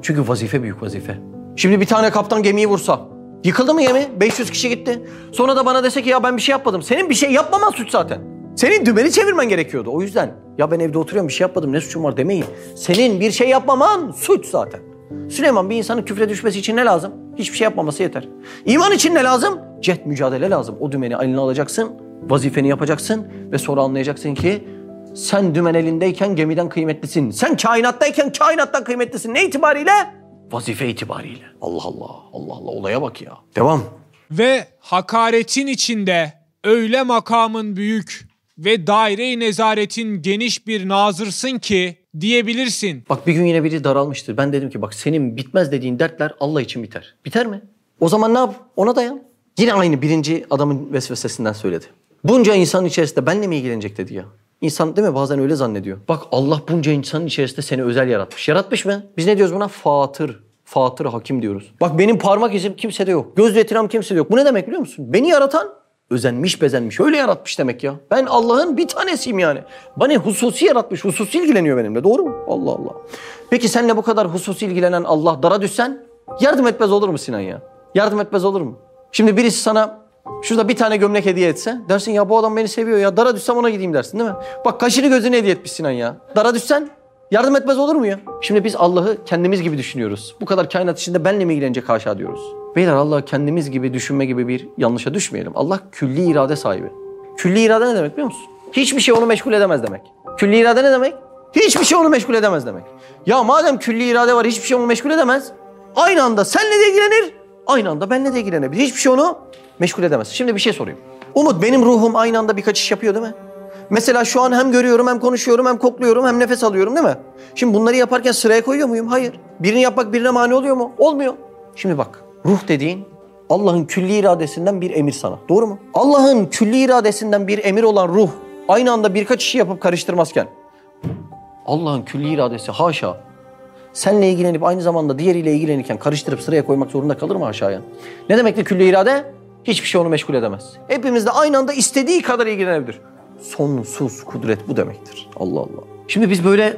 Çünkü vazife büyük vazife. Şimdi bir tane kaptan gemiyi vursa, yıkıldı mı gemi? 500 kişi gitti. Sonra da bana dese ki ya ben bir şey yapmadım. Senin bir şey yapmaman suç zaten. Senin dümeni çevirmen gerekiyordu. O yüzden ya ben evde oturuyorum bir şey yapmadım ne suçum var demeyin. Senin bir şey yapmaman suç zaten. Süleyman bir insanın küfre düşmesi için ne lazım? Hiçbir şey yapmaması yeter. İman için ne lazım? Cet mücadele lazım. O dümeni eline alacaksın, vazifeni yapacaksın ve sonra anlayacaksın ki sen dümen elindeyken gemiden kıymetlisin. Sen kainattayken kainattan kıymetlisin. Ne itibariyle? Vazife itibariyle. Allah Allah, Allah Allah olaya bak ya. Devam. Ve hakaretin içinde öyle makamın büyük ve daire-i nezaretin geniş bir nazırsın ki diyebilirsin. Bak bir gün yine biri daralmıştır. Ben dedim ki bak senin bitmez dediğin dertler Allah için biter. Biter mi? O zaman ne yap? Ona dayan. Yine aynı birinci adamın vesvesesinden söyledi. Bunca insanın içerisinde benle mi ilgilenecek dedi ya. İnsan değil mi bazen öyle zannediyor. Bak Allah bunca insanın içerisinde seni özel yaratmış. Yaratmış mı? Biz ne diyoruz buna? Fatır. Fatır hakim diyoruz. Bak benim parmak izim kimsede yok. Göz retiram kimsede yok. Bu ne demek biliyor musun? Beni yaratan özenmiş bezenmiş. Öyle yaratmış demek ya. Ben Allah'ın bir tanesiyim yani. Bana hususi yaratmış. Hususi ilgileniyor benimle. Doğru mu? Allah Allah. Peki seninle bu kadar hususi ilgilenen Allah dara düşsen yardım etmez olur mu Sinan ya? Yardım etmez olur mu? Şimdi birisi sana şurada bir tane gömlek hediye etse dersin ya bu adam beni seviyor ya. Dara düşsem ona gideyim dersin değil mi? Bak kaşını gözünü hediye etmiş Sinan ya. Dara düşsen yardım etmez olur mu ya? Şimdi biz Allah'ı kendimiz gibi düşünüyoruz. Bu kadar kainat içinde benle mi ilgilenecek haşa diyoruz. Beyler Allah kendimiz gibi düşünme gibi bir yanlışa düşmeyelim. Allah külli irade sahibi. Külli irade ne demek biliyor musun? Hiçbir şey onu meşgul edemez demek. Külli irade ne demek? Hiçbir şey onu meşgul edemez demek. Ya madem külli irade var hiçbir şey onu meşgul edemez. Aynı anda senle de ilgilenir, aynı anda benle de ilgilenebilir. Hiçbir şey onu meşgul edemez. Şimdi bir şey sorayım. Umut benim ruhum aynı anda birkaç iş yapıyor değil mi? Mesela şu an hem görüyorum hem konuşuyorum hem kokluyorum hem nefes alıyorum değil mi? Şimdi bunları yaparken sıraya koyuyor muyum? Hayır. Birini yapmak birine mani oluyor mu? Olmuyor. Şimdi bak ruh dediğin Allah'ın külli iradesinden bir emir sana. Doğru mu? Allah'ın külli iradesinden bir emir olan ruh aynı anda birkaç işi yapıp karıştırmazken Allah'ın külli iradesi haşa senle ilgilenip aynı zamanda diğeriyle ilgilenirken karıştırıp sıraya koymak zorunda kalır mı aşağıya? Ne demektir külli irade? Hiçbir şey onu meşgul edemez. Hepimiz de aynı anda istediği kadar ilgilenebilir. Sonsuz kudret bu demektir. Allah Allah. Şimdi biz böyle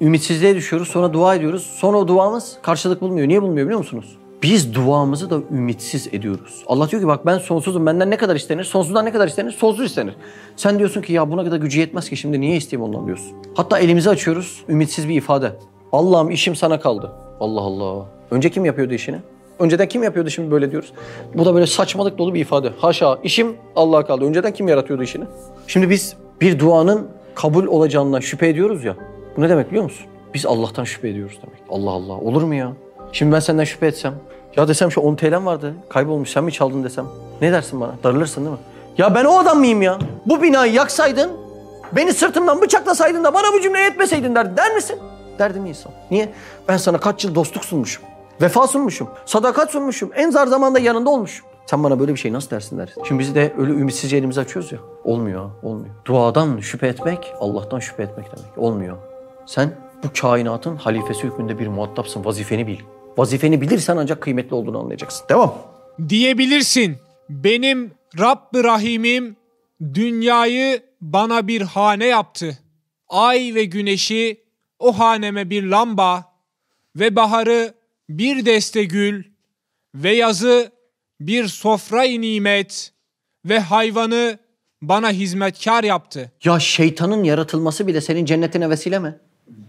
ümitsizliğe düşüyoruz sonra dua ediyoruz. Sonra o duamız karşılık bulmuyor. Niye bulmuyor biliyor musunuz? Biz duamızı da ümitsiz ediyoruz. Allah diyor ki bak ben sonsuzum. Benden ne kadar istenir? Sonsuzdan ne kadar istenir? Sonsuz istenir. Sen diyorsun ki ya buna kadar gücü yetmez ki şimdi niye isteyeyim ondan diyorsun. Hatta elimizi açıyoruz. Ümitsiz bir ifade. Allah'ım işim sana kaldı. Allah Allah. Önce kim yapıyordu işini? Önceden kim yapıyordu şimdi böyle diyoruz. Bu da böyle saçmalık dolu bir ifade. Haşa işim Allah'a kaldı. Önceden kim yaratıyordu işini? Şimdi biz bir duanın kabul olacağından şüphe ediyoruz ya. Bu ne demek biliyor musun? Biz Allah'tan şüphe ediyoruz demek. Allah Allah olur mu ya? Şimdi ben senden şüphe etsem. Ya desem şu 10 TL'm vardı. Kaybolmuş sen mi çaldın desem. Ne dersin bana? Darılırsın değil mi? Ya ben o adam mıyım ya? Bu binayı yaksaydın, beni sırtımdan bıçaklasaydın da bana bu cümleyi etmeseydin der, der misin? Derdim insan. Niye? Ben sana kaç yıl dostluk sunmuşum. Vefa sunmuşum. Sadakat sunmuşum. En zar zamanda yanında olmuşum. Sen bana böyle bir şey nasıl dersin der. Şimdi biz de öyle ümitsizce elimizi açıyoruz ya. Olmuyor, olmuyor. Duadan şüphe etmek, Allah'tan şüphe etmek demek. Olmuyor. Sen Bu kainatın halifesi hükmünde bir muhatapsın. Vazifeni bil. Vazifeni bilirsen ancak kıymetli olduğunu anlayacaksın. Devam. Diyebilirsin. Benim Rabb-ı Rahim'im dünyayı bana bir hane yaptı. Ay ve güneşi o haneme bir lamba ve baharı bir deste gül ve yazı bir sofra-i nimet ve hayvanı bana hizmetkar yaptı. Ya şeytanın yaratılması bile senin cennetine vesile mi?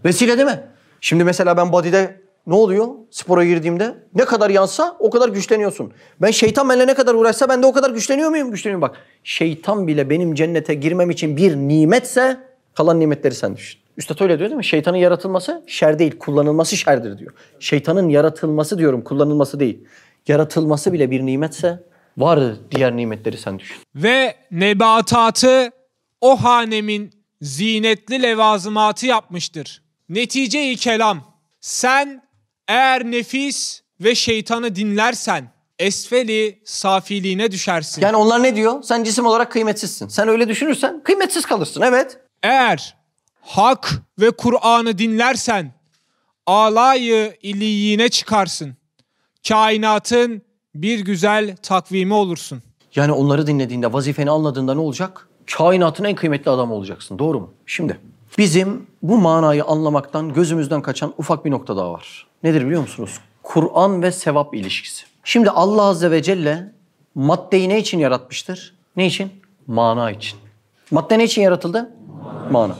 Vesile değil mi? Şimdi mesela ben body'de ne oluyor? Spora girdiğimde ne kadar yansa o kadar güçleniyorsun. Ben şeytan benimle ne kadar uğraşsa ben de o kadar güçleniyor muyum? Güçleniyorum bak. Şeytan bile benim cennete girmem için bir nimetse kalan nimetleri sen düşün. Üstad öyle diyor değil mi? Şeytanın yaratılması şer değil, kullanılması şerdir diyor. Şeytanın yaratılması diyorum, kullanılması değil. Yaratılması bile bir nimetse var diğer nimetleri sen düşün. Ve nebatatı o hanemin zinetli levazımatı yapmıştır. Netice-i kelam, sen eğer nefis ve şeytanı dinlersen esfeli safiliğine düşersin. Yani onlar ne diyor? Sen cisim olarak kıymetsizsin. Sen öyle düşünürsen kıymetsiz kalırsın. Evet. Eğer hak ve Kur'an'ı dinlersen alayı iliyine çıkarsın. Kainatın bir güzel takvimi olursun. Yani onları dinlediğinde, vazifeni anladığında ne olacak? Kainatın en kıymetli adamı olacaksın. Doğru mu? Şimdi bizim bu manayı anlamaktan gözümüzden kaçan ufak bir nokta daha var. Nedir biliyor musunuz? Kur'an ve sevap ilişkisi. Şimdi Allah Azze ve Celle maddeyi ne için yaratmıştır? Ne için? Mana için. Madde ne için yaratıldı? Mana.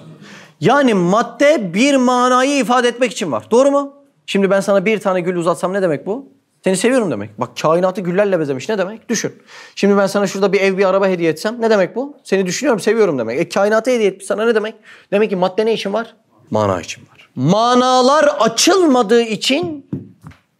Yani madde bir manayı ifade etmek için var. Doğru mu? Şimdi ben sana bir tane gül uzatsam ne demek bu? Seni seviyorum demek. Bak kainatı güllerle bezemiş ne demek? Düşün. Şimdi ben sana şurada bir ev bir araba hediye etsem ne demek bu? Seni düşünüyorum seviyorum demek. E kainatı hediye etmiş sana ne demek? Demek ki madde ne için var? Mana için var. Manalar açılmadığı için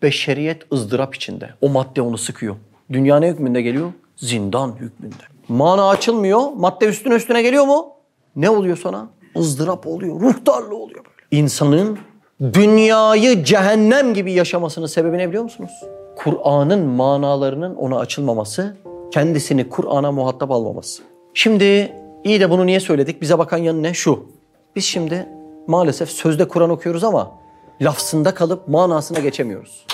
beşeriyet ızdırap içinde. O madde onu sıkıyor. Dünya ne hükmünde geliyor? Zindan hükmünde. Mana açılmıyor. Madde üstüne üstüne geliyor mu? Ne oluyor sana? Izdırap oluyor. Ruh darlığı oluyor böyle. İnsanın dünyayı cehennem gibi yaşamasının sebebi ne biliyor musunuz? Kur'an'ın manalarının ona açılmaması, kendisini Kur'an'a muhatap almaması. Şimdi iyi de bunu niye söyledik? Bize bakan yanı ne? Şu. Biz şimdi maalesef sözde Kur'an okuyoruz ama lafzında kalıp manasına geçemiyoruz.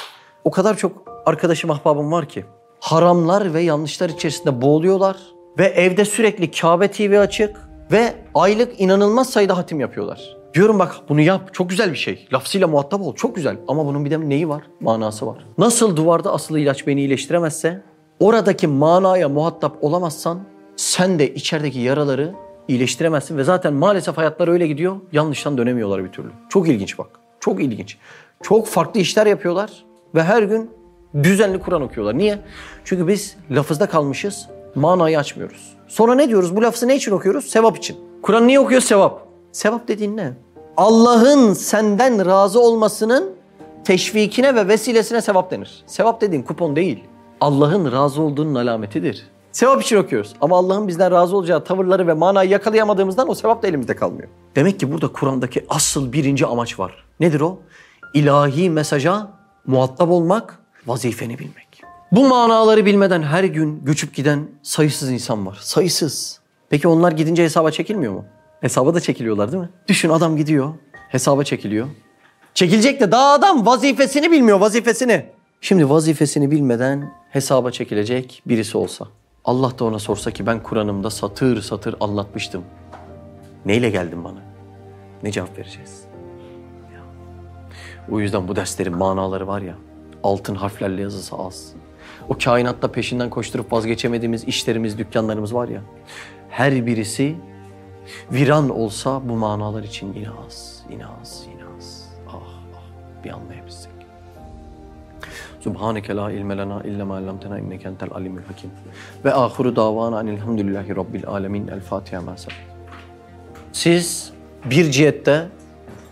O kadar çok arkadaşım, ahbabım var ki haramlar ve yanlışlar içerisinde boğuluyorlar ve evde sürekli Kabe TV açık ve aylık inanılmaz sayıda hatim yapıyorlar. Diyorum bak bunu yap. Çok güzel bir şey. Lafzıyla muhatap ol. Çok güzel. Ama bunun bir de neyi var? Manası var. Nasıl duvarda asılı ilaç beni iyileştiremezse oradaki manaya muhatap olamazsan sen de içerideki yaraları iyileştiremezsin ve zaten maalesef hayatlar öyle gidiyor. Yanlıştan dönemiyorlar bir türlü. Çok ilginç bak. Çok ilginç. Çok farklı işler yapıyorlar ve her gün düzenli Kur'an okuyorlar. Niye? Çünkü biz lafızda kalmışız. Manayı açmıyoruz. Sonra ne diyoruz? Bu lafızı ne için okuyoruz? Sevap için. Kur'an niye okuyor? Sevap. Sevap dediğin ne? Allah'ın senden razı olmasının teşvikine ve vesilesine sevap denir. Sevap dediğin kupon değil. Allah'ın razı olduğunun alametidir. Sevap için okuyoruz. Ama Allah'ın bizden razı olacağı tavırları ve manayı yakalayamadığımızdan o sevap da elimizde kalmıyor. Demek ki burada Kur'an'daki asıl birinci amaç var. Nedir o? İlahi mesaja muhatap olmak, vazifeni bilmek. Bu manaları bilmeden her gün göçüp giden sayısız insan var. Sayısız. Peki onlar gidince hesaba çekilmiyor mu? Hesaba da çekiliyorlar değil mi? Düşün adam gidiyor, hesaba çekiliyor. Çekilecek de daha adam vazifesini bilmiyor, vazifesini. Şimdi vazifesini bilmeden hesaba çekilecek birisi olsa. Allah da ona sorsa ki ben Kur'an'ımda satır satır anlatmıştım. Neyle geldin bana? Ne cevap vereceğiz? O yüzden bu derslerin manaları var ya, altın harflerle yazısı az. O kainatta peşinden koşturup vazgeçemediğimiz işlerimiz, dükkanlarımız var ya, her birisi viran olsa bu manalar için yine az, yine az, yine az. Ah ah bir anlayabilsek. Subhaneke la ilme lena illa ma allamtena inneke entel alimul hakim. Ve ahiru davana enelhamdülillahi rabbil alemin. El Fatiha ma Siz bir cihette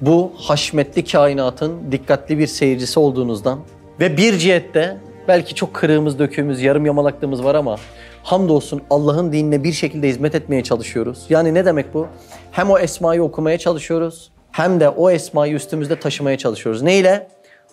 bu haşmetli kainatın dikkatli bir seyircisi olduğunuzdan ve bir cihette belki çok kırığımız, döküğümüz, yarım yamalaklığımız var ama hamdolsun Allah'ın dinine bir şekilde hizmet etmeye çalışıyoruz. Yani ne demek bu? Hem o esmayı okumaya çalışıyoruz hem de o esmayı üstümüzde taşımaya çalışıyoruz. Ne ile?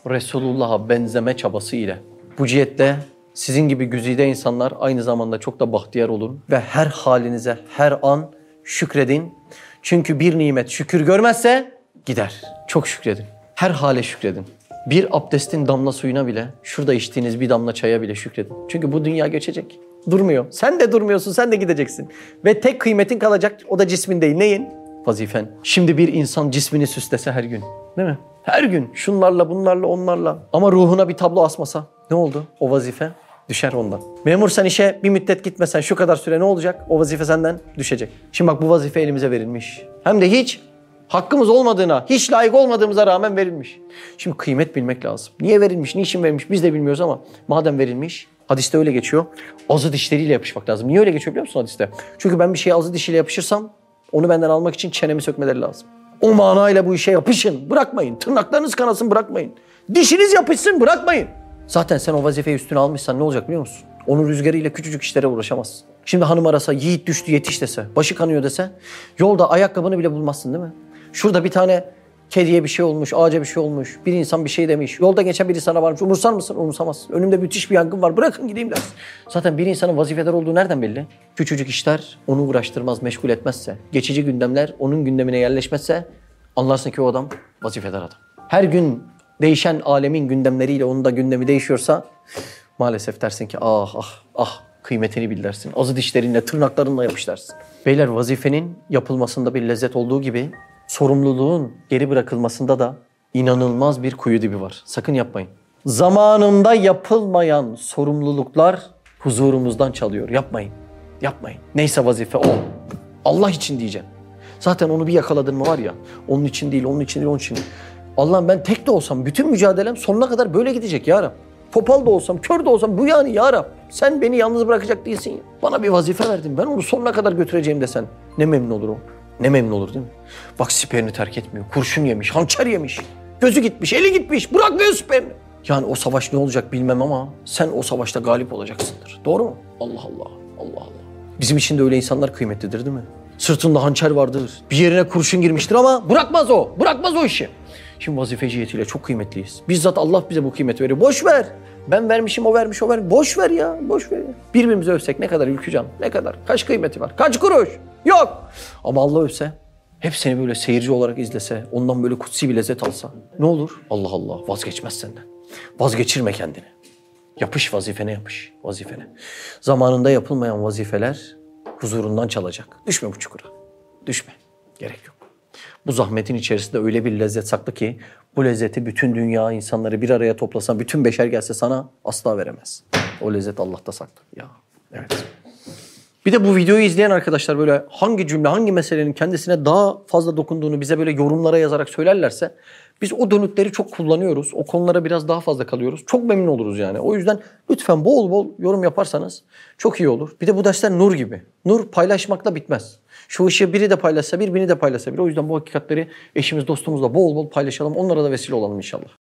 Resulullah'a benzeme çabası ile. Bu cihette sizin gibi güzide insanlar aynı zamanda çok da bahtiyar olun ve her halinize her an şükredin. Çünkü bir nimet şükür görmezse gider. Çok şükredin. Her hale şükredin. Bir abdestin damla suyuna bile, şurada içtiğiniz bir damla çaya bile şükredin. Çünkü bu dünya geçecek. Durmuyor. Sen de durmuyorsun, sen de gideceksin. Ve tek kıymetin kalacak, o da cismin değil. Neyin? Vazifen. Şimdi bir insan cismini süslese her gün. Değil mi? Her gün şunlarla, bunlarla, onlarla. Ama ruhuna bir tablo asmasa ne oldu? O vazife düşer ondan. Memur sen işe bir müddet gitmesen şu kadar süre ne olacak? O vazife senden düşecek. Şimdi bak bu vazife elimize verilmiş. Hem de hiç hakkımız olmadığına, hiç layık olmadığımıza rağmen verilmiş. Şimdi kıymet bilmek lazım. Niye verilmiş, niçin verilmiş biz de bilmiyoruz ama madem verilmiş, hadiste öyle geçiyor. Azı dişleriyle yapışmak lazım. Niye öyle geçiyor biliyor musun hadiste? Çünkü ben bir şeye azı dişiyle yapışırsam onu benden almak için çenemi sökmeleri lazım. O manayla bu işe yapışın, bırakmayın. Tırnaklarınız kanasın, bırakmayın. Dişiniz yapışsın, bırakmayın. Zaten sen o vazifeyi üstüne almışsan ne olacak biliyor musun? Onun rüzgarıyla küçücük işlere uğraşamazsın. Şimdi hanım arasa, yiğit düştü yetiş dese, başı kanıyor dese, yolda ayakkabını bile bulmazsın değil mi? Şurada bir tane kediye bir şey olmuş, ağaca bir şey olmuş, bir insan bir şey demiş. Yolda geçen biri sana varmış, umursar mısın? Umursamazsın. Önümde müthiş bir yangın var, bırakın gideyim dersin. Zaten bir insanın vazifeler olduğu nereden belli? Küçücük işler onu uğraştırmaz, meşgul etmezse, geçici gündemler onun gündemine yerleşmezse anlarsın ki o adam vazifedar adam. Her gün değişen alemin gündemleriyle onun da gündemi değişiyorsa maalesef dersin ki ah ah ah kıymetini bil dersin. Azı dişlerinle tırnaklarınla yapış dersin. Beyler vazifenin yapılmasında bir lezzet olduğu gibi sorumluluğun geri bırakılmasında da inanılmaz bir kuyu dibi var. Sakın yapmayın. Zamanında yapılmayan sorumluluklar huzurumuzdan çalıyor. Yapmayın. Yapmayın. Neyse vazife o. Allah için diyeceğim. Zaten onu bir yakaladın mı var ya, onun için değil, onun için değil, onun için. Allah'ım ben tek de olsam, bütün mücadelem sonuna kadar böyle gidecek ya Rab. Topal da olsam, kör de olsam bu yani ya Rab. Sen beni yalnız bırakacak değilsin ya. Bana bir vazife verdin, ben onu sonuna kadar götüreceğim desen. Ne memnun olur o. Ne memnun olur değil mi? Bak siperini terk etmiyor, kurşun yemiş, hançer yemiş. Gözü gitmiş, eli gitmiş, bırakmıyor siperini. Yani o savaş ne olacak bilmem ama sen o savaşta galip olacaksındır. Doğru mu? Allah Allah, Allah Allah. Bizim için de öyle insanlar kıymetlidir değil mi? Sırtında hançer vardır. Bir yerine kurşun girmiştir ama bırakmaz o. Bırakmaz o işi. Şimdi vazife cihetiyle çok kıymetliyiz. Bizzat Allah bize bu kıymeti veriyor. Boş ver. Ben vermişim, o vermiş, o vermiş. Boş ver ya, boş ver ya. Birbirimizi övsek ne kadar Ülkücan, ne kadar? Kaç kıymeti var? Kaç kuruş? Yok. Ama Allah övse, hep seni böyle seyirci olarak izlese, ondan böyle kutsi bir lezzet alsa. Ne olur? Allah Allah vazgeçmez senden. Vazgeçirme kendini. Yapış vazifene yapış vazifene. Zamanında yapılmayan vazifeler huzurundan çalacak. Düşme bu çukura. Düşme. Gerek yok. Bu zahmetin içerisinde öyle bir lezzet saklı ki bu lezzeti bütün dünya insanları bir araya toplasan, bütün beşer gelse sana asla veremez. O lezzet Allah'ta saklı. Ya evet. Bir de bu videoyu izleyen arkadaşlar böyle hangi cümle, hangi meselenin kendisine daha fazla dokunduğunu bize böyle yorumlara yazarak söylerlerse biz o dönütleri çok kullanıyoruz. O konulara biraz daha fazla kalıyoruz. Çok memnun oluruz yani. O yüzden lütfen bol bol yorum yaparsanız çok iyi olur. Bir de bu dersler nur gibi. Nur paylaşmakla bitmez. Şu ışığı biri de paylaşsa bir, biri de paylaşsa bir. O yüzden bu hakikatleri eşimiz, dostumuzla bol bol paylaşalım. Onlara da vesile olalım inşallah.